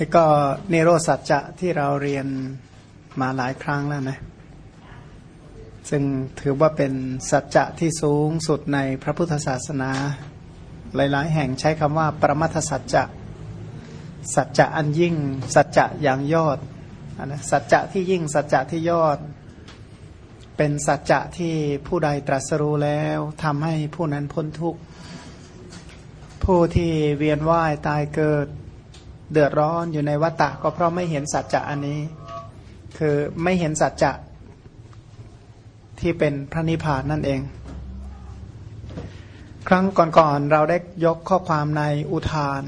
แล้วก็เนโรสัจจะที่เราเรียนมาหลายครั้งแล้วนะ ซึ่งถือว่าเป็นสัจจะที่สูงสุดในพระพุทธศาสนา หลาย ๆ แห่งใช้คำว่า ปรมัตถสัจจะ สัจจะอันยิ่ง สัจจะอย่างยอดนะสัจจะที่ยิ่ง สัจจะที่ยอด เป็นสัจจะที่ผู้ใดตรัสรู้แล้วทำให้ผู้นั้นพ้นทุกข์ ผู้ที่เวียนว่ายตายเกิด เดือดร้อนอยู่ในวัฏฏะก็เพราะไม่เห็นสัจจะอันนี้ คือไม่เห็นสัจจะที่เป็นพระนิพพานนั่นเอง ครั้งก่อนๆเราได้ยกข้อความในอุทาน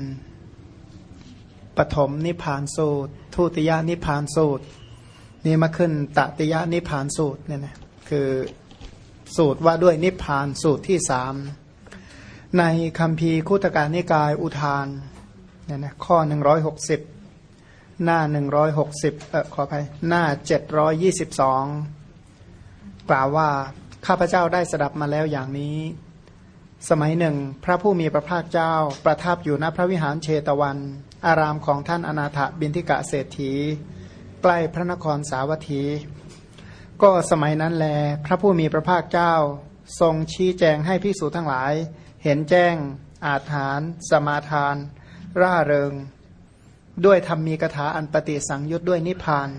ปฐมนิพพานสูตร ทุติยานิพพานสูตร นี่มาขึ้นตติยานิพพานสูตรเนี่ยนะคือสูตรว่าด้วยนิพพานสูตรที่สามในคำพีคุตการนิกายอุทาน เนี่ยนะข้อหนึ่งร้อยหกสิบหน้าหนึ่งร้อยหกสิบเออขออภัยหน้าเจ็ดร้อยยี่สิบสองกล่าวว่าข้าพเจ้าได้สดับมาแล้วอย่างนี้ สมัยหนึ่ง พระผู้มีพระภาคเจ้าประทับอยู่ณพระวิหารเชตวัน อารามของท่านอนาถบินทิกะเศรษฐี ใกล้พระนครสาวัตถี ก็สมัยนั้นแล พระผู้มีพระภาคเจ้า ทรงชี้แจงให้พิสูจทั้งหลาย เห็นแจ้ง อาถาน สมาทาน ร่าเริง ด้วยธรรมมีกถาอันปฏิสังยุตด้วยนิพพาน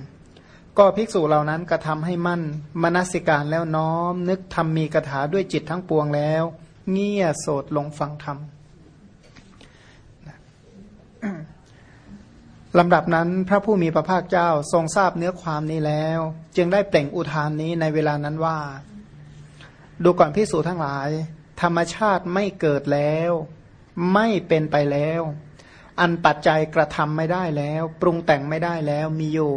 ก็ภิกษุเหล่านั้นกระทำให้มั่นมนสิการแล้วน้อม นึกทำมีกถาด้วยจิตทั้งปวงแล้ว เงี่ยโสดลงฟังธรรมลำดับนั้นพระผู้มีพระภาคเจ้าทรงทราบเนื้อความนี้แล้ว จึงได้เปล่งอุทานนี้ในเวลานั้นว่า ดูก่อนพิสูจทั้งหลาย ธรรมชาติไม่เกิดแล้ว ไม่เป็นไปแล้ว อันปัจจัยกระทำไม่ได้แล้ว ปรุงแต่งไม่ได้แล้วมีอยู่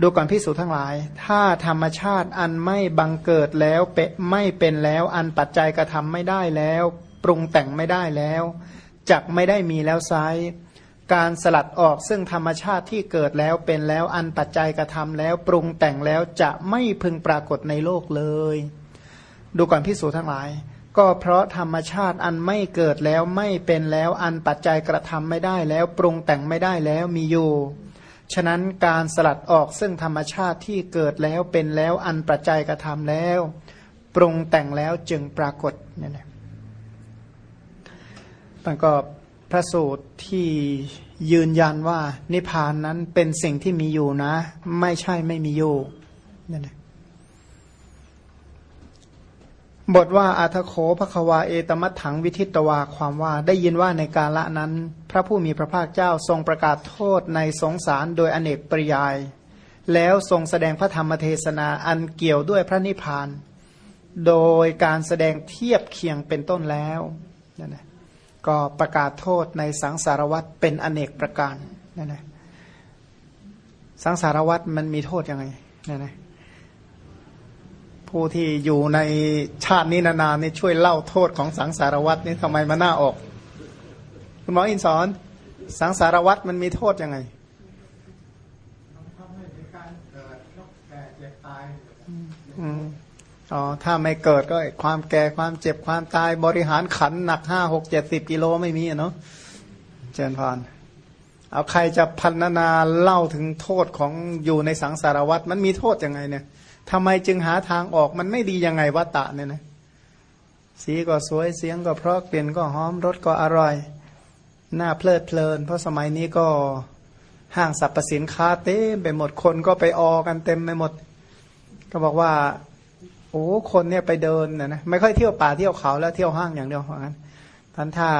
ดูก่อนพิสูจทั้งหลาย ถ้าธรรมชาติอันไม่บังเกิดแล้วเปไม่เป็นแล้ว อันปัจจัยกระทำไม่ได้แล้ว ปรุงแต่งไม่ได้แล้วจักไม่ได้มีแล้วไซการสลัดออกซึ่งธรรมชาติที่เกิดแล้วเป็นแล้วอันปัจจัยกระทำแล้ว ปรุงแต่งแล้วจะไม่พึงปรากฏในโลกเลย ดูก่อนพิสูจทั้งหลาย ก็เพราะธรรมชาติอันไม่เกิดแล้วไม่เป็นแล้วอันปัจจัยกระทำไม่ได้แล้วปรุงแต่งไม่ได้แล้วมีอยู่ ฉะนั้นการสลัดออกซึ่งธรรมชาติที่เกิดแล้วเป็นแล้วอันประจัยกระทำแล้ว ปรุงแต่งแล้วจึงปรากฏเนี่ยนะมันก็พระสูตรที่ยืนยันว่านิพพานนั้นเป็นสิ่งที่มีอยู่นะ ไม่ใช่ไม่มีอยู่เนี่ยนะ บทว่าอาทโคภควาเอตมัตถังวิทิตวาความว่าได้ยินว่าในกาละนั้น พระผู้มีพระภาคเจ้าทรงประกาศโทษในสงสารโดยอเนกปริยาย แล้วทรงแสดงพระธรรมเทศนาอันเกี่ยวด้วยพระนิพพาน โดยการแสดงเทียบเคียงเป็นต้นแล้วนั่นนะก็ประกาศโทษในสังสารวัตเป็นอเนกประการนั่นนะสังสารวัตมันมีโทษยังไงนั่นนะ ผู้ที่อยู่ในชาตินี้นานๆนี่ช่วยเล่าโทษของสังสารวัตนี่ทำไมมาหน้าออก คุณหมออินสอนสังสารวัตมันมีโทษยังไงอ๋อถ้าไม่เกิดก็ความแก่ความเจ็บความตายบริหารขันหนักห้าหกเจ็ดสิบกิโลไม่มีเนาะเจนพานเอาใครจะพันนาเล่าถึงโทษของอยู่ในสังสารวัตมันมีโทษยังไงเนี่ย ทำไมจึงหาทางออกมันไม่ดียังไงวัตตะเนี่ยนะสีก็สวยเสียงก็เพราะกลิ่นก็หอมรสก็อร่อยหน้าเพลิดเพลิน เพราะสมัยนี้ก็ห้างสรรพสินค้าเต็มไปหมดคนก็ไปออกันเต็มไปหมด ก็บอกว่า โอ้คนเนี่ยไปเดินนะนะไม่ค่อยเที่ยวป่าเที่ยวเขาแล้วเที่ยวห้างอย่างเดียวว่างั้นทันท่า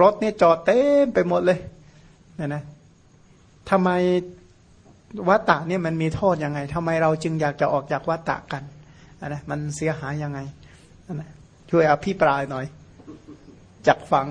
รถเนี่ยจอดเต็มไปหมดเลยเนี่ยนะทำไม วัตตะเนี่ยมันมีโทษยังไงทำไมเราจึงอยากจะออกจากวัตตะกันนะมันเสียหายยังไงนะช่วยอภิปรายหน่อยจักฟัง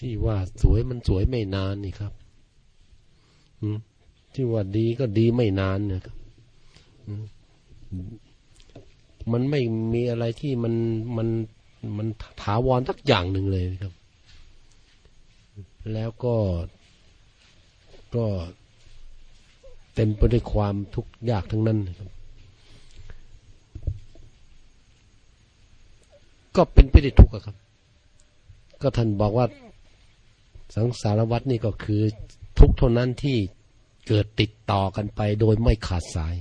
ที่ว่าสวยมันสวยไม่นานนี่ครับที่ว่าดีก็ดีไม่นานเนี่ยครับมันไม่มีอะไรที่มันมันมันถาวรสักอย่างหนึ่งเลยครับ แล้วก็ก็เต็มไปด้วยความทุกข์ยากทั้งนั้นครับ ก็เป็นไปด้วยทุกข์ครับ ก็ท่านบอกว่า สังสารวัตนี่ก็คือทุกข์เท่านั้นที่เกิดติดต่อกันไปโดยไม่ขาดสาย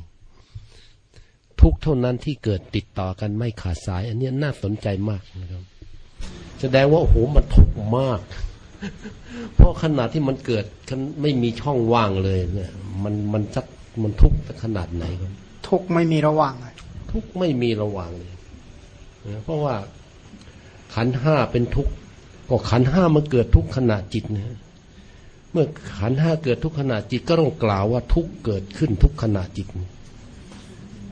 ทุกเท่านั้นที่เกิดติดต่อกันไม่ขาดสาย อันนี้น่าสนใจมากนะครับ แสดงว่าโอ้โหมันทุกข์มาก เพราะขนาดที่มันเกิดไม่มีช่องว่างเลยเนี่ย มันมันสักมันทุกข์ขนาดไหนครับทุกไม่มีระหว่างเลยทุกข์ไม่มีระหว่างเลยนะเพราะว่าขันห้าเป็นทุกข์ ก็ขันห้ามันเกิดทุกขณะจิตนะเมื่อขันห้าเกิดทุกขณะจิตก็ต้องกล่าวว่าทุกเกิดขึ้นทุกขณะจิต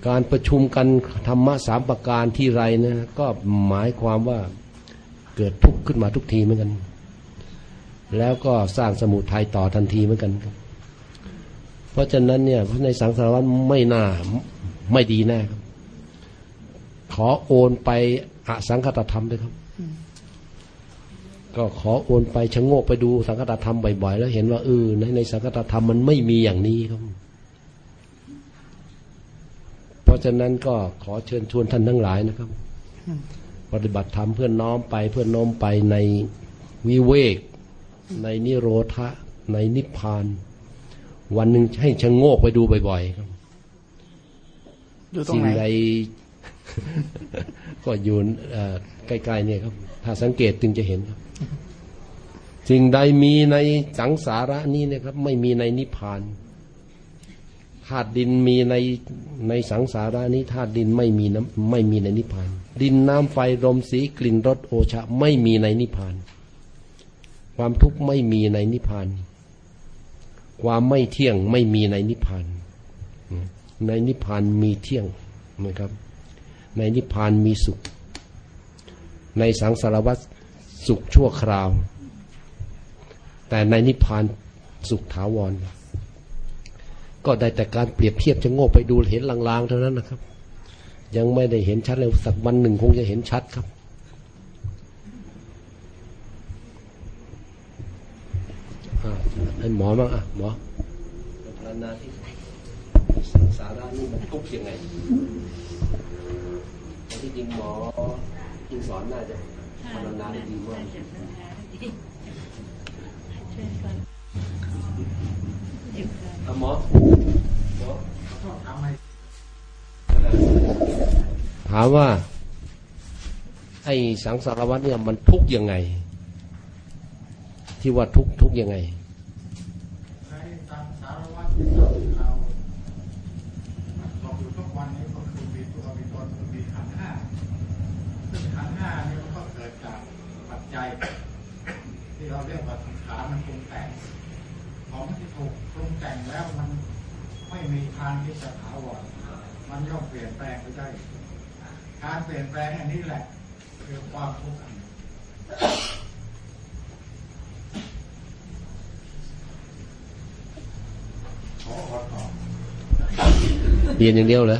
การประชุมกันธรรมะสามประการที่ไรนะก็หมายความว่าเกิดทุกข์ขึ้นมาทุกทีเหมือนกัน แล้วก็สร้างสมุทัยต่อทันทีเหมือนกัน เพราะฉะนั้นเนี่ยในสังสารวัฏไม่น่าไม่ดีแน่ครับ ขอโอนไปอสังคตธรรมด้วยครับ ก็ขอโอนไปชะโงกไปดูสังคตธรรมบ่อยๆ แล้วเห็นว่าเออในในสังคตธรรมมันไม่มีอย่างนี้ครับ เพราะฉะนั้นก็ขอเชิญชวนท่านทั้งหลายนะครับ ปฏิบัติธรรมเพื่อน้อมไปเพื่อน้อมไปในวิเวก ในนิโรธะในนิพพาน วันหนึ่งให้ชะโงกไปดูบ่อยๆครับอยู่ตรงสิ่งไหนใดก็อยู่เอ่อใกล้ๆเนี่ยครับ ถ้าสังเกตจึงจะเห็นครับ สิ่งใดมีในสังสาระนี้นะครับ ไม่มีในนิพพานธาตุดินมีในในสังสาระนี้ธาตุดินไม่มีน้ำไม่มีในนิพพาน ดินน้ำไฟลมสีกลิ่นรสโอชะไม่มีในนิพพาน ความทุกข์ไม่มีในนิพพาน ความไม่เที่ยงไม่มีในนิพพาน ในนิพพานมีเที่ยงนะครับ ในนิพพานมีสุข ในสังสารวัฏสุขชั่วคราว แต่ในนิพพานสุขถาวร ก็ได้แต่การเปรียบเทียบจะโง่ไปดูเห็นลางๆเท่านั้นนะครับ ยังไม่ได้เห็นชัดเลยสักวันหนึ่งคงจะเห็นชัดครับให้หมอบ้างอะหมอพารณาที่สังสาระนี่มันทุกข์ยังไงที่จริงหมอจริงสอนน่าจะพารณาได้ดีมาก หมอหมอถามว่า ไอ้สังสารวัฏเนี่ยมันทุกข์ยังไง ที่ว่าทุกข์ทุกข์ยังไงในสังสารวัฏที่เราเราบอกอยู่ทุกวันนี้ก็คือมีตัวมีตนคือมีขันธ์ห้าซึ่งขันธ์ห้านี่มันก็เกิดจากปัจจัย ที่เราเรียกว่าสังขารมันปรุงแต่งของที่ถูกปรุงแต่งแล้วมันไม่มีทางที่จะถาวรมันย่อมเปลี่ยนแปลงไปได้การเปลี่ยนแปลงอันนี้แหละคือความทุกข์อันหนึ่งขอขอตอบเปลี่ยนอย่างเดียวเหรอ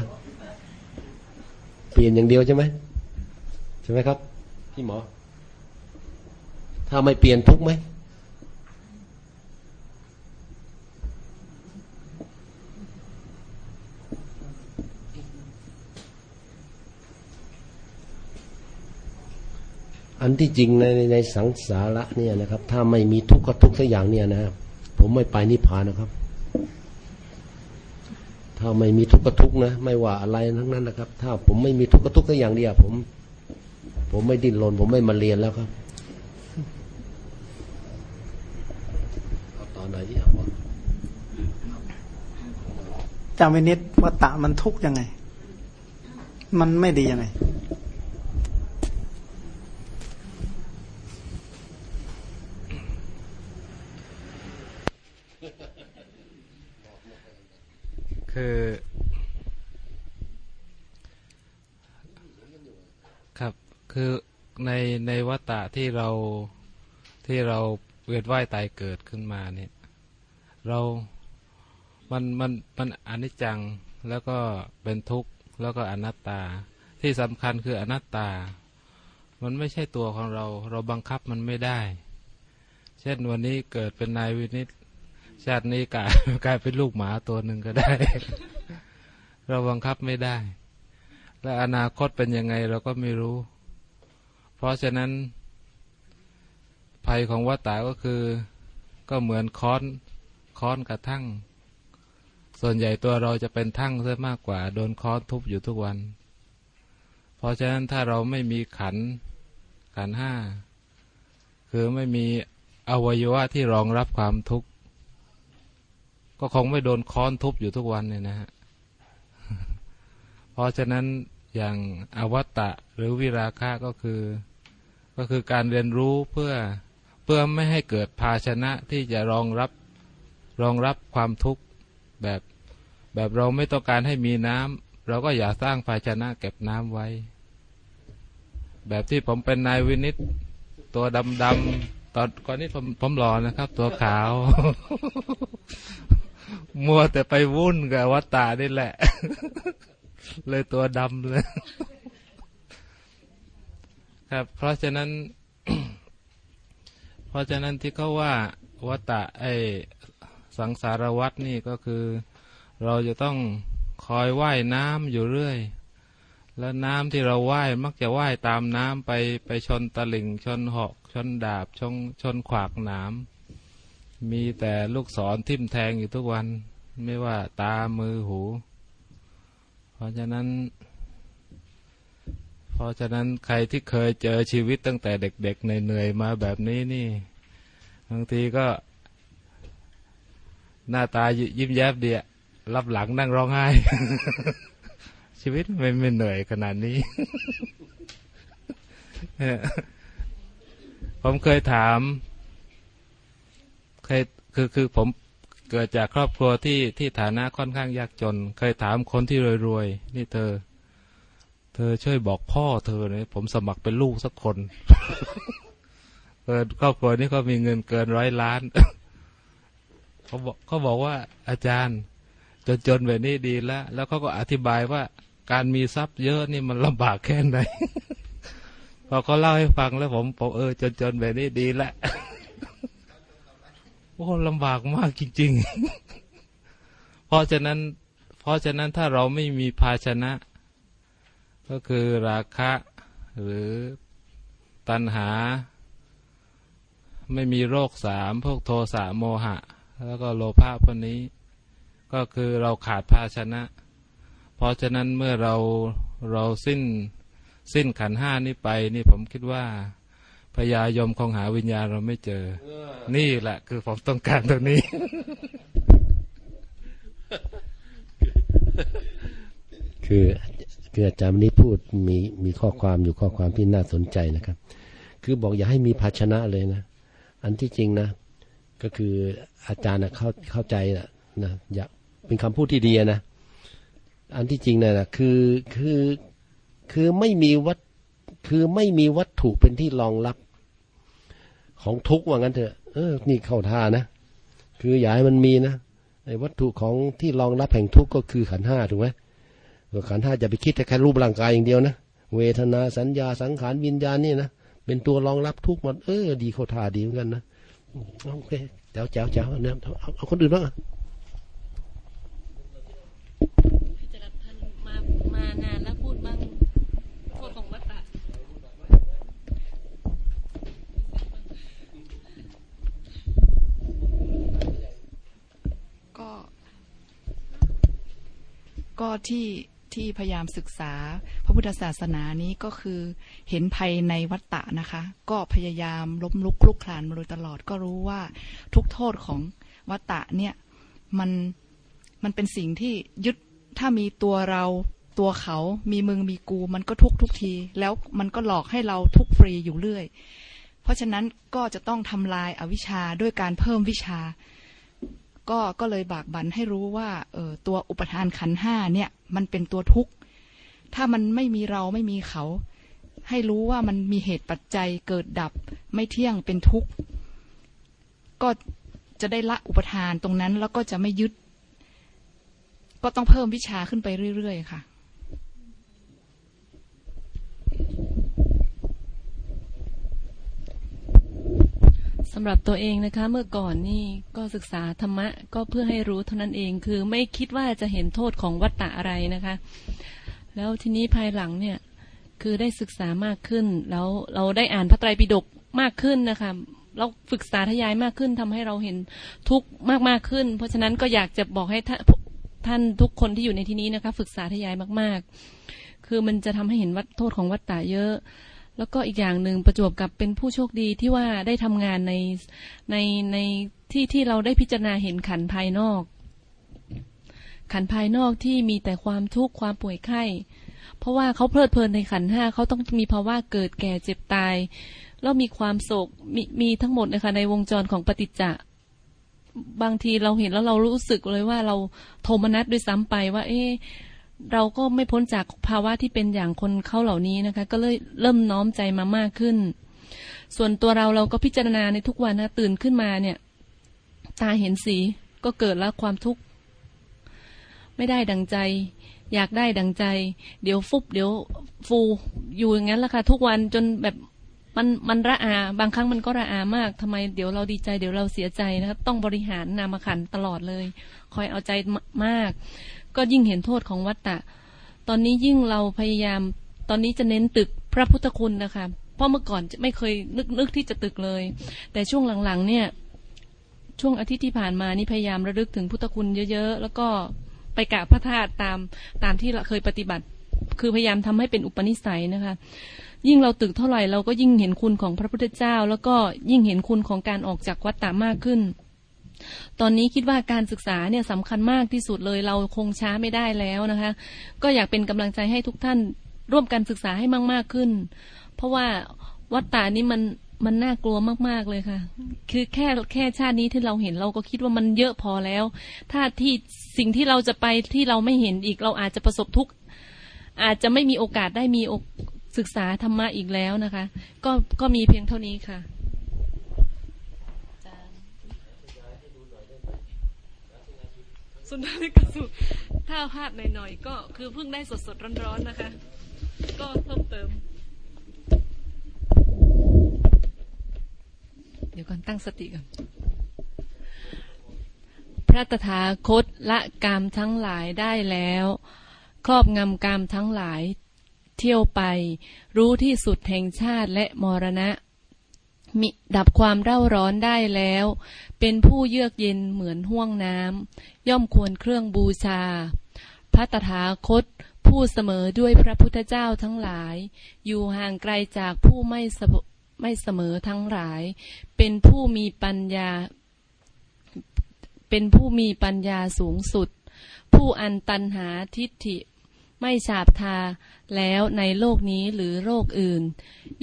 เปลี่ยนอย่างเดียวใช่ไหมใช่ไหมครับ พี่หมอ ถ้าไม่เปลี่ยนทุกไหมอันที่จริงในในในสังสาระเนี่ยนะครับ ถ้าไม่มีทุกข์ก็ทุกข์สักอย่างเนี่ยนะครับผมไม่ไปนิพพานนะครับ ถ้าไม่มีทุกข์ก็ทุกข์นะ ไม่ว่าอะไรทั้งนั้นนะครับ ถ้าผมไม่มีทุกข์ก็ทุกข์สักอย่างเดียวผม ผมไม่ดิ้นรนผมไม่มาเรียนแล้วครับ อาตอนไหนที่เอาวะจำไว้นิดว่าตะมันทุกข์ยังไง มันไม่ดียังไง คือ ครับ คือในในวัฏฏะที่เราที่เราเวียนว่ายตายเกิดขึ้นมาเนี่ย เรามันมันมันอนิจจังแล้วก็เป็นทุกข์แล้วก็อนัตตา ที่สำคัญคืออนัตตา มันไม่ใช่ตัวของเรา เราบังคับมันไม่ได้ เช่นวันนี้เกิดเป็นนายวินิตชาตินี้กลายกลายเป็นลูกหมาตัวหนึ่งก็ได้ เราบังคับไม่ได้ และอนาคตเป็นยังไงเราก็ไม่รู้ เพราะฉะนั้นภัยของวัฏฏะก็คือ ก็เหมือนค้อน ค้อนกระทั่ง ส่วนใหญ่ตัวเราจะเป็นทั่งซะมากกว่า โดนค้อนทุบอยู่ทุกวัน เพราะฉะนั้นถ้าเราไม่มีขันขันห้าคือไม่มีอวัยวะที่รองรับความทุกข์ก็คงไม่โดนค้อนทุบอยู่ทุกวันเนี่ยนะฮะเพราะฉะนั้นอย่างอวัตตะหรือวิราคะก็คือ ก็คือการเรียนรู้เพื่อเพื่อไม่ให้เกิดภาชนะที่จะรองรับ รองรับความทุกข์แบบแบบเราไม่ต้องการให้มีน้ำเราก็อย่าสร้างภาชนะเก็บน้ำไว้ แบบที่ผมเป็นนายวินิตตัวดำดำตอนก่อนนี้ผมผมหล่อนะครับ ตัวขาว มัวแต่ไปวุ่นกับวัตตานี่แหละ เลยตัวดำเลย ครับ เพราะฉะนั้น เพราะฉะนั้นที่เขาว่าวัตตะไอ สังสารวัตนี่ก็คือ เราจะต้องคอยว่ายน้ำอยู่เรื่อย แล้วน้ำที่เราว่ายมักจะว่ายตามน้ำไปไปชนตลิ่งชนหอกชนดาบชนชนขวากหนามมีแต่ลูกศรทิ่มแทงอยู่ทุกวัน ไม่ว่าตามือหู เพราะฉะนั้น เพราะฉะนั้นใครที่เคยเจอชีวิตตั้งแต่เด็กๆเหนื่อยๆมาแบบนี้นี่บางทีก็ หน้าตายิ้มแย้มเดียรับหลังนั่งร้องไห้ ชีวิตไม่ไม่เหนื่อยขนาดนี้ผมเคยถามเคยคือคือผมเกิดจากครอบครัวที่ที่ฐานะค่อนข้างยากจน เคยถามคนที่รวยๆนี่เธอ เธอช่วยบอกพ่อเธอเลยผมสมัครเป็นลูกสักคนเกิดครอบครัวนี้เขามีเงินเกินร้อยล้าน เขาบอกเขาบอกว่าอาจารย์ จนจนแบบนี้ดีแล้ว แล้วเขาก็อธิบายว่าการมีทรัพย์เยอะนี่มันลำบากแค่ไหนพอเขาเล่าให้ฟังแล้วผมผมเออจนจนแบบนี้ดีแล้วโอ้ลำบากมากจริง ๆ เพราะฉะนั้น เพราะฉะนั้นถ้าเราไม่มีภาชนะ ก็คือราคะ หรือตัณหา ไม่มีโรคสามพวกโทสะโมหะ แล้วก็โลภะพวกนี้ ก็คือเราขาดภาชนะ เพราะฉะนั้นเมื่อเราเราสิ้นสิ้นขันห้านี้ไป นี่ผมคิดว่าพญายมคงหาวิญญาณเราไม่เจอ นี่แหละ คือผมต้องการตรงนี้ คือคืออาจารย์วันนี้พูดมีมีข้อความอยู่ข้อความที่น่าสนใจนะครับ คือบอกอย่าให้มีภาชนะเลยนะ อันที่จริงนะ ก็คืออาจารย์นะเข้าเข้าใจนะนะอยากเป็นคำพูดที่ดีนะอันที่จริงนะนะคือคือคือไม่มีวัตคือไม่มีวัตถุเป็นที่รองรับ ของทุกว่างั้นเถอะเออ นี่เข้าท่านะคืออย่าให้มันมีนะไอ้วัตถุของที่รองรับแห่งทุกข์ก็คือขันห้าถูกไหมขันห้าจะไปคิดแต่แค่รูปร่างกายอย่างเดียวนะเวทนาสัญญาสังขารวิญญาณนี่นะเป็นตัวรองรับทุกข์มันเออ ดีเข้าท่าดีเหมือนกันนะ โอเคแจ๋วแจ๋วแจ๋วเนี่ยเอาเอาคนอื่นบ้างพิจารณาท่านมามานานแล้วพูดบ้างโทษของวัตตะก็ ก็ที่ ที่พยายามศึกษา พระพุทธศาสนานี้ก็คือเห็นภัยในวัฏฏะนะคะ ก็พยายามล้มลุกคลุกคลานมาโดยตลอด ก็รู้ว่าทุกโทษของวัฏฏะเนี่ยมันมันเป็นสิ่งที่ยึดถ้ามีตัวเราตัวเขามีมึงมีกู มันก็ทุกทุกที แล้วมันก็หลอกให้เราทุกฟรีอยู่เรื่อย เพราะฉะนั้นก็จะต้องทำลายอาวิชชาด้วยการเพิ่มวิชา ก็ก็เลยบากบันให้รู้ว่าเออตัวอุปทานขันห้าเนี่ยมันเป็นตัวทุกข์ ถ้ามันไม่มีเราไม่มีเขา ให้รู้ว่ามันมีเหตุปัจจัยเกิดดับไม่เที่ยงเป็นทุกข์ ก็จะได้ละอุปทานตรงนั้นแล้วก็จะไม่ยึด ก็ต้องเพิ่มวิชาขึ้นไปเรื่อยๆ ค่ะำหรับตัวเองนะคะ เมื่อก่อนนี่ก็ศึกษาธรรมะก็เพื่อให้รู้เท่านั้นเองคือไม่คิดว่าจะเห็นโทษของวัฏฏะอะไรนะคะ แล้วทีนี้ภายหลังเนี่ยคือได้ศึกษามากขึ้น แล้วเราได้อ่านพระไตรปิฎกมากขึ้นนะคะ เราฝึกษาทยายมากขึ้นทำให้เราเห็นทุกข์มากมากขึ้น เพราะฉะนั้นก็อยากจะบอกให้ท่านทุกคนที่อยู่ในที่นี้นะคะ ฝึกษาทยายมากๆ คือมันจะทำให้เห็นวัฏโทษของวัฏฏะเยอะ แล้วก็อีกอย่างหนึ่งประจวบกับเป็นผู้โชคดีที่ว่าได้ทำงานในในในที่ที่เราได้พิจารณาเห็นขันภายนอก ขันภายนอกที่มีแต่ความทุกข์ความป่วยไข้ เพราะว่าเขาเพลิดเพลินในขันห้าเขาต้องมีภาวะเกิดแก่เจ็บตาย แล้วมีความโศกมมีทั้งหมดนะคะในวงจรของปฏิจจะบางทีเราเห็นแล้วเรารู้สึกเลยว่าเราโทมนัสด้วยซ้ำไปว่า เอ๊ เราก็ไม่พ้นจากภาวะที่เป็นอย่างคนเขาเหล่านี้นะคะ ก็เลยเริ่มน้อมใจมามากขึ้น ส่วนตัวเราเราก็พิจารณาในทุกวันนะตื่นขึ้นมาเนี่ย ตาเห็นสีก็เกิดแล้วความทุกข์ ไม่ได้ดังใจ อยากได้ดังใจ เดี๋ยวฟุบเดี๋ยวฟูอยู่อย่างนั้นละค่ะทุกวันจนแบบมันมันระอา บางครั้งมันก็ระอามากทำไมเดี๋ยวเราดีใจเดี๋ยวเราเสียใจนะครับต้องบริหารนามขันตลอดเลย คอยเอาใจมาก ก็ยิ่งเห็นโทษของวัตตะ ตอนนี้ยิ่งเราพยายาม ตอนนี้จะเน้นตึกพระพุทธคุณนะคะ เพราะเมื่อก่อนไม่เคยนึกนึกที่จะตึกเลย แต่ช่วงหลังๆ เนี่ย ช่วงอาทิตย์ที่ผ่านมานี่พยายามระลึกถึงพุทธคุณเยอะๆ แล้วก็ไปกราบพระธาตุตามตามที่เคยปฏิบัติ คือพยายามทำให้เป็นอุปนิสัยนะคะ ยิ่งเราตึกเท่าไหร่เราก็ยิ่งเห็นคุณของพระพุทธเจ้า แล้วก็ยิ่งเห็นคุณของการออกจากวัฏฏะมากขึ้น ตอนนี้คิดว่าการศึกษาเนี่ยสำคัญมากที่สุดเลยเราคงช้าไม่ได้แล้วนะคะ ก็อยากเป็นกำลังใจให้ทุกท่านร่วมกันศึกษาให้มากมากขึ้น เพราะว่าวัฏฏานี้มันมันน่ากลัวมาก ๆ เลยค่ะ คือแค่แค่ชาตินี้ที่เราเห็นเราก็คิดว่ามันเยอะพอแล้ว ถ้าที่สิ่งที่เราจะไปที่เราไม่เห็นอีกเราอาจจะประสบทุกข์อาจจะไม่มีโอกาสได้มีศึกษาธรรมะอีกแล้วนะคะ ก็ก็มีเพียงเท่านี้ค่ะ สุนทรีกสุถ้าภาพหน่อยๆก็คือเพิ่งได้สดๆร้อนๆนะคะ ก็เพิ่มเติม เดี๋ยวก่อนตั้งสติก่อนพระตถาคตละกามทั้งหลายได้แล้ว ครอบงำกามทั้งหลายเที่ยวไป รู้ที่สุดแห่งชาติและมรณะ มิดับความเร่าร้อนได้แล้ว เป็นผู้เยือกเย็นเหมือนห่วงน้ำย่อมควรเครื่องบูชา พระตถาคต ผู้เสมอด้วยพระพุทธเจ้าทั้งหลาย อยู่ห่างไกลจากผู้ไม่ไม่เสมอทั้งหลาย เป็นผู้มีปัญญา เป็นผู้มีปัญญาสูงสุด ผู้อันตันหาทิฏฐิไม่ฉาบทาแล้วในโลกนี้หรือโลกอื่น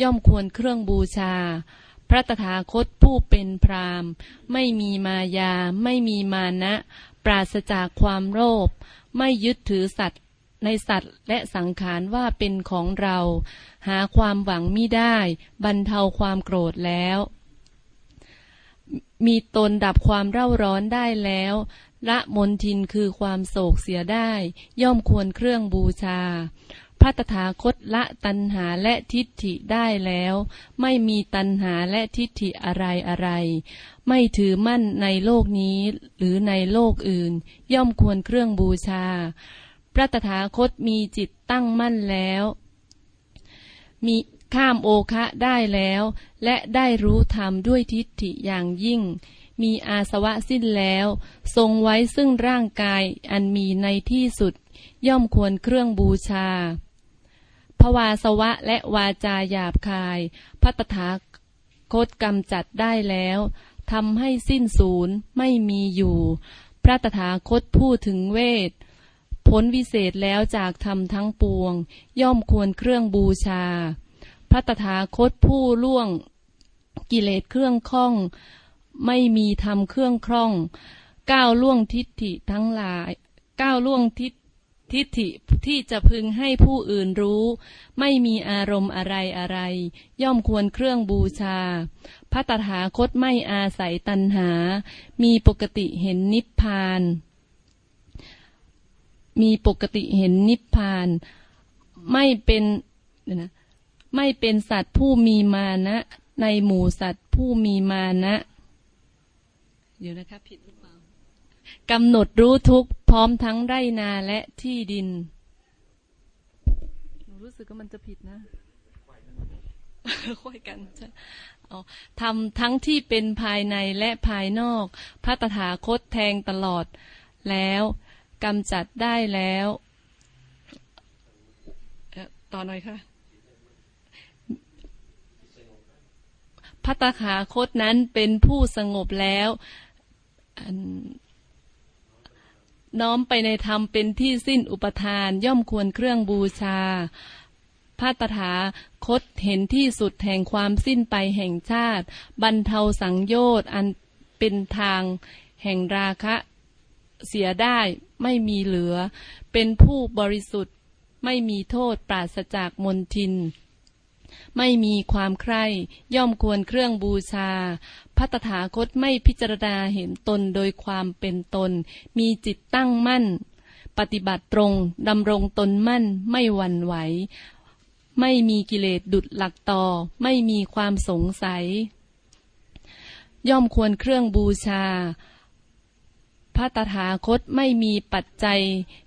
ย่อมควรเครื่องบูชา พระตถาคตผู้เป็นพรามไม่มีมายา ไม่มีมานะ ปราศจากความโลภไม่ยึดถือสัตว์ในสัตว์และสังขารว่าเป็นของเรา หาความหวังมิได้ บรรเทาความโกรธแล้ว มีตนดับความเร่าร้อนได้แล้วละมนทินคือความโศกเสียได้ ย่อมควรเครื่องบูชา ระตถาคตละตัณหาและทิฏฐิได้แล้ว ไม่มีตัณหาและทิฏฐิอะไรอะไร ไม่ถือมั่นในโลกนี้หรือในโลกอื่น ย่อมควรเครื่องบูชา พระตถาคตมีจิตตั้งมั่นแล้ว มีข้ามโอคะได้แล้ว และได้รู้ธรรมด้วยทิฏฐิอย่างยิ่ง มีอาสวะสิ้นแล้ว ทรงไว้ซึ่งร่างกายอันมีในที่สุดย่อมควรเครื่องบูชา ภวาสวะและวาจาหยาบคาย พัตถาคตกำจัดได้แล้วทำให้สิ้นศูนย์ไม่มีอยู่ พระตถาคตพูดถึงเวทพ้นวิเศษแล้วจากธรรมทั้งปวง ย่อมควรเครื่องบูชา พระตถาคตผู้ล่วงกิเลสเครื่องข้อง ไม่มีทำเครื่องคล่อง ก้าวล่วงทิฏฐิทั้งหลาย ก้าวล่วงทิฏ ทิฏฐิที่จะพึงให้ผู้อื่นรู้ ไม่มีอารมณ์อะไรอะไร ย่อมควรเครื่องบูชาพระตถาคตไม่อาศัยตัณหา มีปกติเห็นนิพพาน มีปกติเห็นนิพพาน ไม่เป็นนะไม่เป็นสัตว์ผู้มีมานะ ในหมู่สัตว์ผู้มีมานะ เดี๋ยวนะคะผิดหรือเปล่ากำหนดรู้ทุก ร้อมทั้งไรนาและที่ดิน หนูรู้สึกว่ามันจะผิดนะค่อยกันใช่เอาทำทั้งที่เป็นภายในและภายนอก พระตถาคตแทงตลอดแล้วกำจัดได้แล้วเอ่อต่อหน่อยค่ะพระตถาคตนั้นเป็นผู้สงบแล้วอั น้อมไปในธรรมเป็นที่สิ้นอุปทานย่อมควรเครื่องบูชาพระตถาคตเห็นที่สุดแห่งความสิ้นไปแห่งชาติ บรรเทาสังโยชน์อันเป็นทางแห่งราคะเสียได้ไม่มีเหลือ เป็นผู้บริสุทธิ์ไม่มีโทษปราศจากมนทิน ไม่มีความใคร่ย่อมควรเครื่องบูชาพระตถาคตไม่พิจารณาเห็นตนโดยความเป็นตน มีจิตตั้งมั่น ปฏิบัติตรงดำรงตนมั่นไม่หวั่นไหว ไม่มีกิเลสดุดหลักต่อ ไม่มีความสงสัย ย่อมควรเครื่องบูชาพระตถาคตไม่มีปัจจัย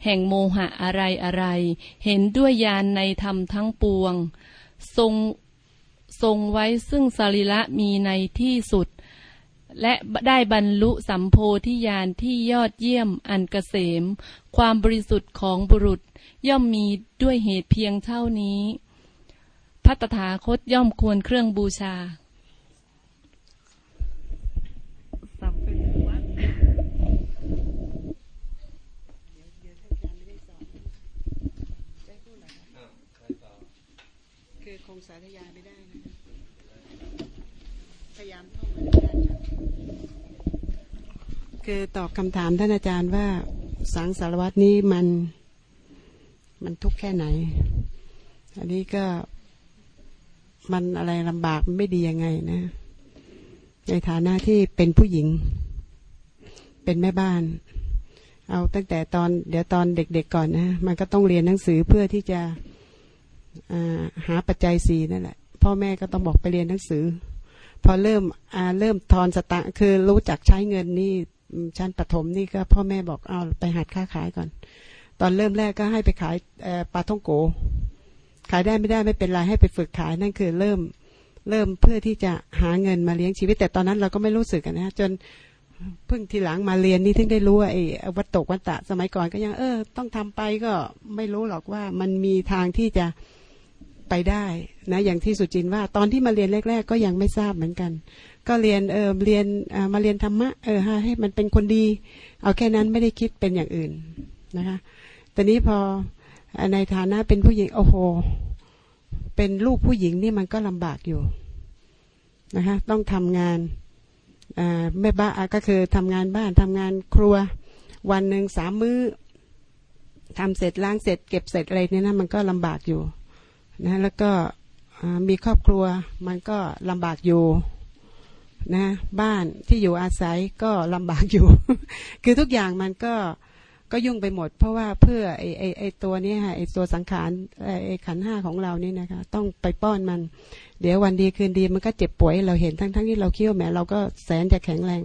แห่งโมหะอะไรอะไร เห็นด้วยญาณในธรรมทั้งปวง ทรงทรงไว้ซึ่งสรีระมีในที่สุด และได้บรรลุสัมโพธิญาณที่ยอดเยี่ยมอันเกษม ความบริสุทธิ์ของบุรุษย่อมมีด้วยเหตุเพียงเท่านี้พระตถาคตย่อมควรเครื่องบูชาสัพเพวะ คือคงสาธยายไม่ได้นะคะพยายามท่องมาได้จ้ะ คือตอบคำถามท่านอาจารย์ว่าสังสารวัตนี้มันมันทุกข์แค่ไหน อันนี้ก็มันอะไรลำบากไม่ดียังไงนะ ในฐานะที่เป็นผู้หญิง เป็นแม่บ้าน เอาตั้งแต่ตอนเดี๋ยวตอนเด็กๆก่อนนะ มันก็ต้องเรียนหนังสือเพื่อที่จะาหาปัจจัยสี่นั่นแหละ พ่อแม่ก็ต้องบอกไปเรียนหนังสือ พอเริ่มเริ่มทอนสตางคือรู้จักใช้เงินนี่ ชั้นประถมนี่ก็พ่อแม่บอกเอาไปหัดค้าขายก่อน ตอนเริ่มแรกก็ให้ไปขายปลาท่องโก ขายได้ไม่ได้ไม่เป็นไรให้ไปฝึกขายนั่นคือเริ่มเริ่มเพื่อที่จะหาเงินมาเลี้ยงชีวิต แต่ตอนนั้นเราก็ไม่รู้สึกกันนะจนเพิ่งทีหลังมาเรียนนี่ถึงได้รู้ว่าไอ้วัตตกวัตตะสมัยก่อนก็ยังเออ ต้องทำไปก็ไม่รู้หรอกว่ามันมีทางที่จะไปได้นะอย่างที่สุจินว่า ตอนที่มาเรียนแรก ๆ ก็ยังไม่ทราบเหมือนกัน ก็เรียนเออเรียนมาเรียนธรรมะเออให้มันเป็นคนดี เอาแค่นั้นไม่ได้คิดเป็นอย่างอื่นนะคะแต่นี้พอในฐานะเป็นผู้หญิงโอ้โห เป็นลูกผู้หญิงนี่มันก็ลำบากอยู่นะคะต้องทำงานอ่าแม่บ้านก็คือทำงานบ้านทำงานครัว วันหนึ่งสามมื้อทำเสร็จล้างเสร็จ เก็บเสร็จอะไรเนี่ยนะมันก็ลำบากอยู่นะแล้วก็มีครอบครัวมันก็ลำบากอยู่ นะบ้านที่อยู่อาศัยก็ลำบากอยู่ คือทุกอย่างมันก็ก็ยุ่งไปหมด เพราะว่าเพื่อไอไอไอตัวนี้ค่ะไอตัวสังขารไอไอขันห้าของเรานี่นะคะ ต้องไปป้อนมัน เดี๋ยววันดีคืนดีมันก็เจ็บป่วยเราเห็นทั้งทั้งที่เราเคี้ยวแหมเราก็แสนจะแข็งแรง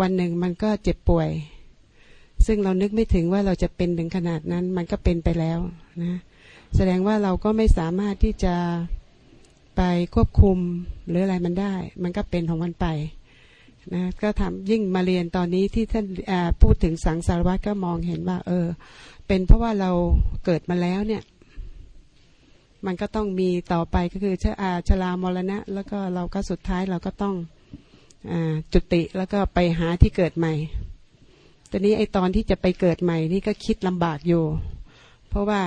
วันหนึ่งมันก็เจ็บป่วย ซึ่งเรานึกไม่ถึงว่าเราจะเป็นถึงขนาดนั้น มันก็เป็นไปแล้วนะ แสดงว่าเราก็ไม่สามารถที่จะ ไปควบคุมหรืออะไรมันได้ มันก็เป็นของมันไปนะก็ทำยิ่งมาเรียนตอนนี้ที่ท่านพูดถึงสังสารวัตรก็มองเห็นว่า เออ เป็นเพราะว่าเราเกิดมาแล้วเนี่ย มันก็ต้องมีต่อไปก็คือชะอาชรามรณะ แล้วก็เราก็สุดท้ายเราก็ต้องอจุติแล้วก็ไปหาที่เกิดใหม่ตอนนี้ไอตอนที่จะไปเกิดใหม่นี่ก็คิดลำบากอยู่ เพราะว่า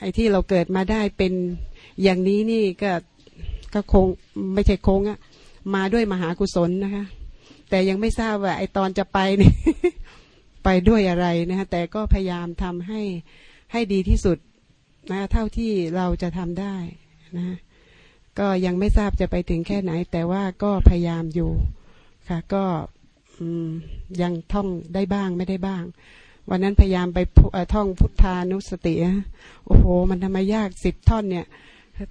ไอที่เราเกิดมาได้เป็นอย่างนี้นี่ก็ ก็คงไม่ใช่คงอะมาด้วยมหากุศลนะคะ แต่ยังไม่ทราบว่าไอตอนจะไปนี่ไปด้วยอะไรนะคะแต่ก็พยายามทำให้ให้ดีที่สุดนะเท่าที่เราจะทำได้นะก็ยังไม่ทราบจะไปถึงแค่ไหน แต่ว่าก็พยายามอยู่ค่ะ ก็ยังท่องได้บ้างไม่ได้บ้าง วันนั้นพยายามไปท่องพุทธานุสตินะโอ้โห มันทำไมยากสิบท่อนเนี่ย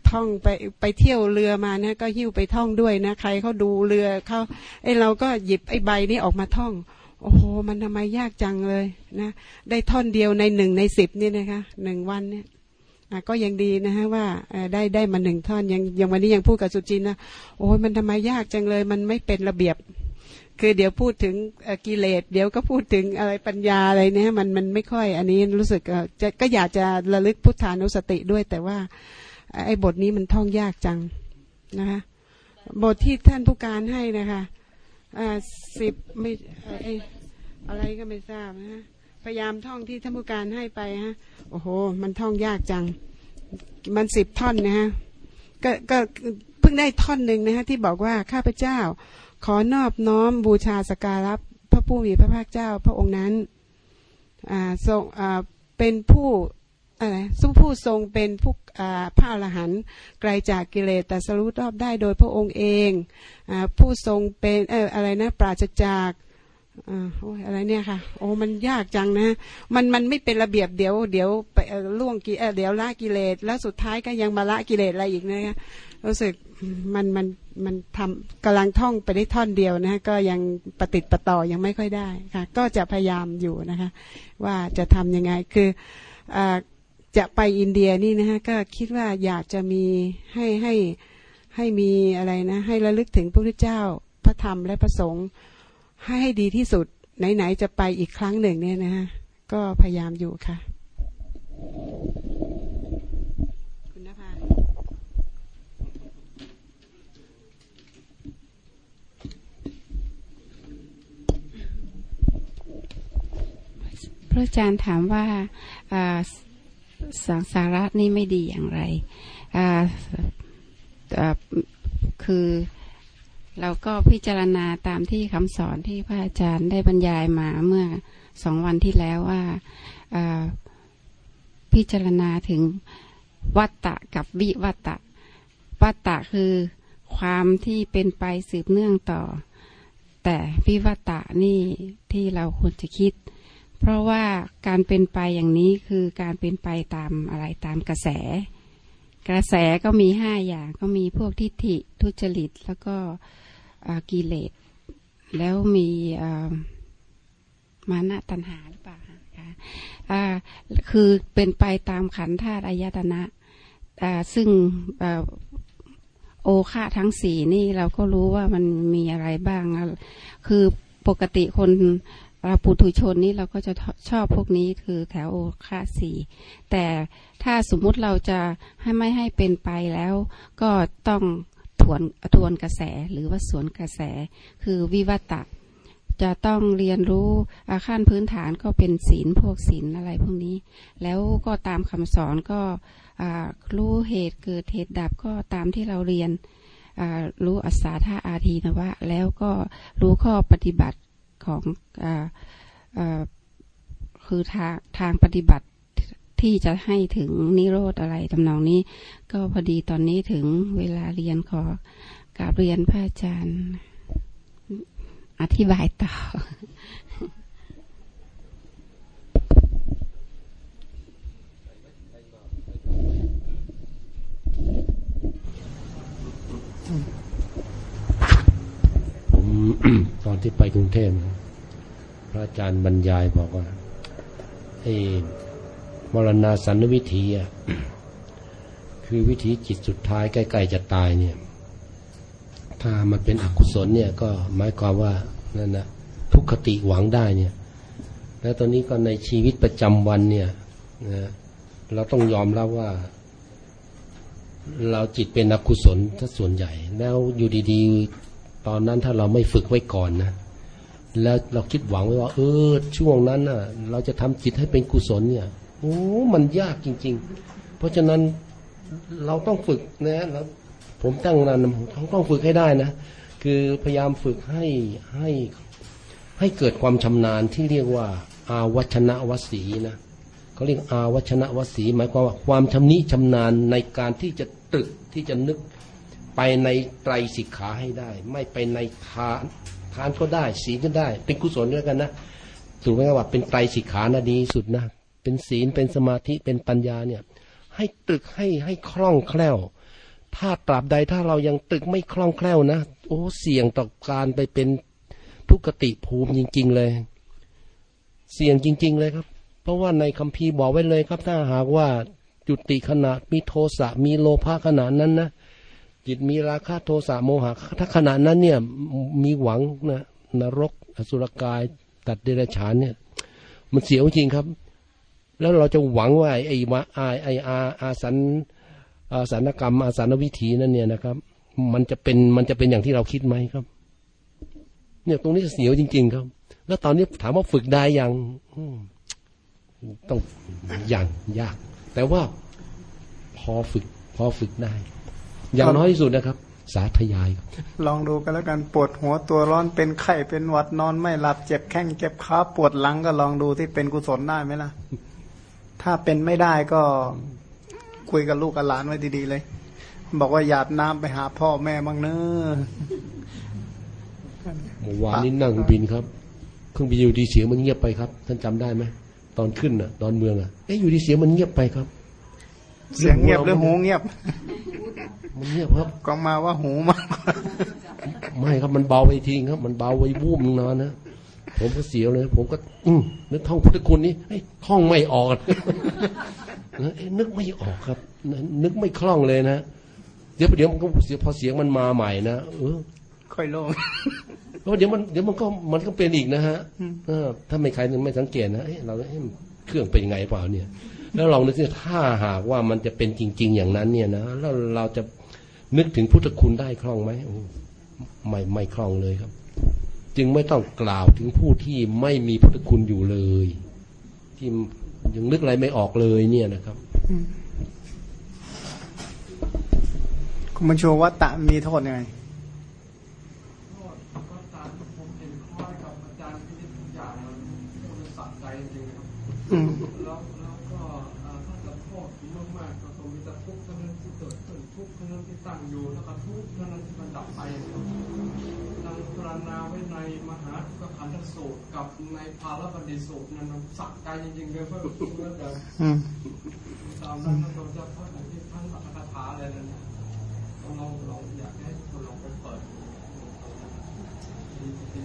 ท่องไปไปเที่ยวเรือมานะก็หิ้วไปท่องด้วยนะใครเขาดูเรือเขาไอเราก็หยิบไอใบนี้ออกมาท่อง โอ้โหมันทำไมยากจังเลยนะได้ท่อนเดียวในหนึ่งในสิบนี่นะคะหนึ่งวันเนี่ยก็ยังดีนะฮะว่าได้ได้มาหนึ่งท่อนยังยังวันนี้ยังพูดกับสุจินนะโอ้ยมันทำไมยากจังเลย มันไม่เป็นระเบียบ คือเดี๋ยวพูดถึงกิเลสเดี๋ยวก็พูดถึงอะไรปัญญาอะไรเนี่ยมันมันไม่ค่อย อันนี้รู้สึกเออจะก็อยากจะระลึกพุทธานุสติด้วยแต่ว่า ไอ้บทนี้มันท่องยากจังนะคะบทที่ท่านผู้การให้นะคะอ่าสิบไม่อะไรก็ไม่ทราบนะพยายามท่องที่ท่านผู้การให้ไปฮะโอ้โห มันท่องยากจัง มันสิบท่อนนะฮะก็ก็เพิ่งได้ท่อนหนึ่งนะฮะที่บอกว่าข้าพเจ้า ขอนอบน้อมบูชาสการะพระผู้มีพระภาคเจ้า พระองค์นั้นอ่าทรงอ่าเป็นผู้ อะไรสุผู้ทรงเป็นผู้อ่าพระอรหันต์ไกลจากกิเลสแต่สรู้รอบได้โดยพระองค์เองอาผู้ทรงเป็นเอออะไรนะปราศจากอ่าโอ้ยอะไรเนี่ยค่ะ โอ้มันยากจังนะ มันมันไม่เป็นระเบียบเดี๋ยวเดี๋ยวไปล่วงกิเออเดี๋ยวละกิเลสแล้วสุดท้ายก็ยังมาละกิเลสอะไรอีกนะคะรู้สึกมันมันมันทำกำลังท่องไปได้ท่อนเดียวนะฮะก็ยังปฏิดประต่อยังไม่ค่อยได้ค่ะ ก็จะพยายามอยู่นะคะ ว่าจะทำยังไงคืออ่า จะไปอินเดียนี่นะฮะก็คิดว่าอยากจะมีให้ให้ให้มีอะไรนะ ให้ระลึกถึงพระพุทธเจ้าพระธรรมและพระสงฆ์ให้ให้ดีที่สุด ไหน ๆ จะไปอีกครั้งหนึ่งเนี่ยนะฮะก็พยายามอยู่ค่ะ คุณนภาพระอาจารย์ถามว่าอ่า สังสาระนี่ไม่ดีอย่างไรอ่าคือเราก็พิจารณาตามที่คำสอนที่พระอาจารย์ได้บรรยายมาเมื่อสองวันที่แล้วว่าพิจารณาถึงวัตตะกับวิวัตตะวัตตะคือความที่เป็นไปสืบเนื่องต่อ แต่วิวัตตะนี่ที่เราควรจะคิด เพราะว่าการเป็นไปอย่างนี้คือการเป็นไปตามอะไรตามกระแส กระแสก็มีห้าอย่างก็มีพวกทิฏฐิทุจริตแล้วก็กิเลสแล้วมีมานะตัณหาหรือเปล่าคะอ่าคือเป็นไปตามขันธ์ธาตุอายตนะอ่ซึ่งอโอคาทั้งสี่นี่เราก็รู้ว่ามันมีอะไรบ้าง คือปกติคน เราปุถุชนนี่เราก็จะชอบพวกนี้คือแถวโอคาสีแต่ถ้าสมมุติเราจะให้ไม่ให้เป็นไปแล้ว ก็ต้องทวนทวนกระแสหรือว่าสวนกระแส คือวิวัตะจะต้องเรียนรู้อาขั้นพื้นฐานก็เป็นศีลพวกศีลอะไรพวกนี้ แล้วก็ตามคำสอนก็รู้เหตุเกิดเหตุดับก็ตามที่เราเรียนรู้อัศาธาอาทีนะว่าแล้วก็รู้ข้อปฏิบัติ ของออคือทางทางปฏิบัติที่จะให้ถึงนิโรธอะไรทำนองนี้ ก็พอดีตอนนี้ถึงเวลาเรียนขอกราบเรียนพระอาจารย์ อธิบายต่อ ตอนที่ไปกรุงเทพพระอาจารย์บรรยายบอกว่าไอ้มรณาสันวิธีอะคือวิธีจิตสุดท้ายใกล้ๆจะตายเนี่ย ถ้ามันเป็นอกุศลเนี่ย ก็หมายความว่านั่นนะทุกขติหวังได้เนี่ย แล้วตอนนี้ก็ในชีวิตประจำวันเนี่ยนะเราต้องยอมรับว่า เราจิตเป็นอกุศลถ้าส่วนใหญ่ แล้วอยู่ดี ๆ ตอนนั้นถ้าเราไม่ฝึกไว้ก่อนนะแล้วเราคิดหวังไว้ว่า เออ ช่วงนั้นน่ะ เราจะทำจิตให้เป็นกุศลเนี่ยโอ้ มันยากจริง ๆ เพราะฉะนั้นเราต้องฝึกนะแล้วผมตั้งนานผมต้องฝึกให้ได้นะ คือพยายามฝึกให้ให้ให้เกิดความชำนาญที่เรียกว่า อาวัชนะวสีนะเขาเรียกอาวัชนะวสี หมายความว่าความชำนิชำนาญในการที่จะตรึกที่จะนึก ไปในไตรสิกขาให้ได้ ไม่ไปในทานทานก็ได้ ศีลก็ได้ เป็นกุศลด้วยกันนะถูกไหมครับว่าเป็นไตรสิกขานะดีสุดนะเป็นศีลเป็นสมาธิเป็นปัญญาเนี่ย ให้ตึกให้ให้คล่องแคล่ว ถ้าตราบใดถ้าเรายังตึกไม่คล่องแคล่วนะโอ้เสี่ยงต่อการไปเป็นทุกขติภูมิจริง ๆ เลย เสี่ยงจริง ๆ เลยครับ เพราะว่าในคัมภีร์บอกไว้เลยครับ ถ้าหากว่าจุติขณะมีโทสะมีโลภะขณะนั้นนะ จิตมีราคะโทสะโมหะถ้าขณะนั้นเนี่ยมีหวังนะนรกอสุรกาย ตัดเดรัจฉานเนี่ย มันเสียวจริงครับ แล้วเราจะหวังว่าไอ้มาไอ้ไอ้อาอาสันอาสันกรรม อาสันวิถีนั่นเนี่ยนะครับ มันจะเป็นมันจะเป็นอย่างที่เราคิดไหมครับ เนี่ยตรงนี้เสียวจริง ๆ ครับ แล้วตอนนี้ถามว่าฝึกได้ยังต้องอย่างยาก แต่ว่าพอฝึก พอฝึกได้ อย่างน้อยที่สุดนะครับ สาธยายครับลองดูกันแล้วกันปวดหัวตัวร้อนเป็นไข้เป็นหวัดนอนไม่หลับเจ็บแข้งเจ็บขาปวดหลังก็ลองดูที่เป็นกุศลได้ไหมล่ะ ถ้าเป็นไม่ได้ก็คุยกับลูกกับหลานไว้ดีๆเลย บอกว่าหยาดน้ำไปหาพ่อแม่บ้างเนอะเมื่อวานนี้นั่งเครื่องบินครับเครื่องบินอยู่ดีเสียงมันเงียบไปครับ ท่านจำได้ไหมตอนขึ้นน่ะ ตอนเมืองอะเอ๊ะอยู่ดีเสียงมันเงียบไปครับ เสียงเงียบหรือหูเงียบ มันเงียบครับ ก็มาว่าหูมากกว่าไม่ครับมันเบาไปทิ้งครับ มันเบาไปวูบนึงนอนนะผมก็เสียวเลย ผมก็ อืมนึกท่องพุทธคุณนี้เอ้ยท่องไม่ออกเอ้ยนึกไม่ออกครับ นึกไม่คล่องเลยนะเดี๋ยวเดี๋ยวมันก็เสียพอเสียงมันมาใหม่นะเออค่อยโล่งแล้วเดี๋ยวมันเดี๋ยวมันก็มันก็เป็นอีกนะฮะเออถ้าไม่ใครไม่สังเกตนะเอ้ยเราเอ้ยเครื่องเป็นยังไงเปล่าเนี่ย แล้วลองนึกสิถ้าหากว่ามันจะเป็นจริง ๆ อย่างนั้นเนี่ยนะแล้วเราจะ นึกถึงพุทธคุณได้คล่องไหมโอ้ไม่ไม่คล่องเลยครับ จึงไม่ต้องกล่าวถึงผู้ที่ไม่มีพุทธคุณอยู่เลย ที่ยังนึกอะไรไม่ออกเลยเนี่ยนะครับคุณบัญชวัตตะมีโทษยังไงก็ตามที่ผมเห็นคล้ายกับอาจารย์ที่ทุกอย่างมั ตั้งอยู่แล้วก็ทุกข์เท่านั้นที่มันดับไปครับดังพรณนาไว้ในมหาทุกขันธสูตรกับในภาลบัณฑิสูตรนั้นมันสะใจจริงๆเลยเพื่อนเพื่อนเดิมตามนั้นเราจะพระที่ท่านอัตถกถาอะไรนั่นนะลองลอยากให้คนลองไปเปิดดูดี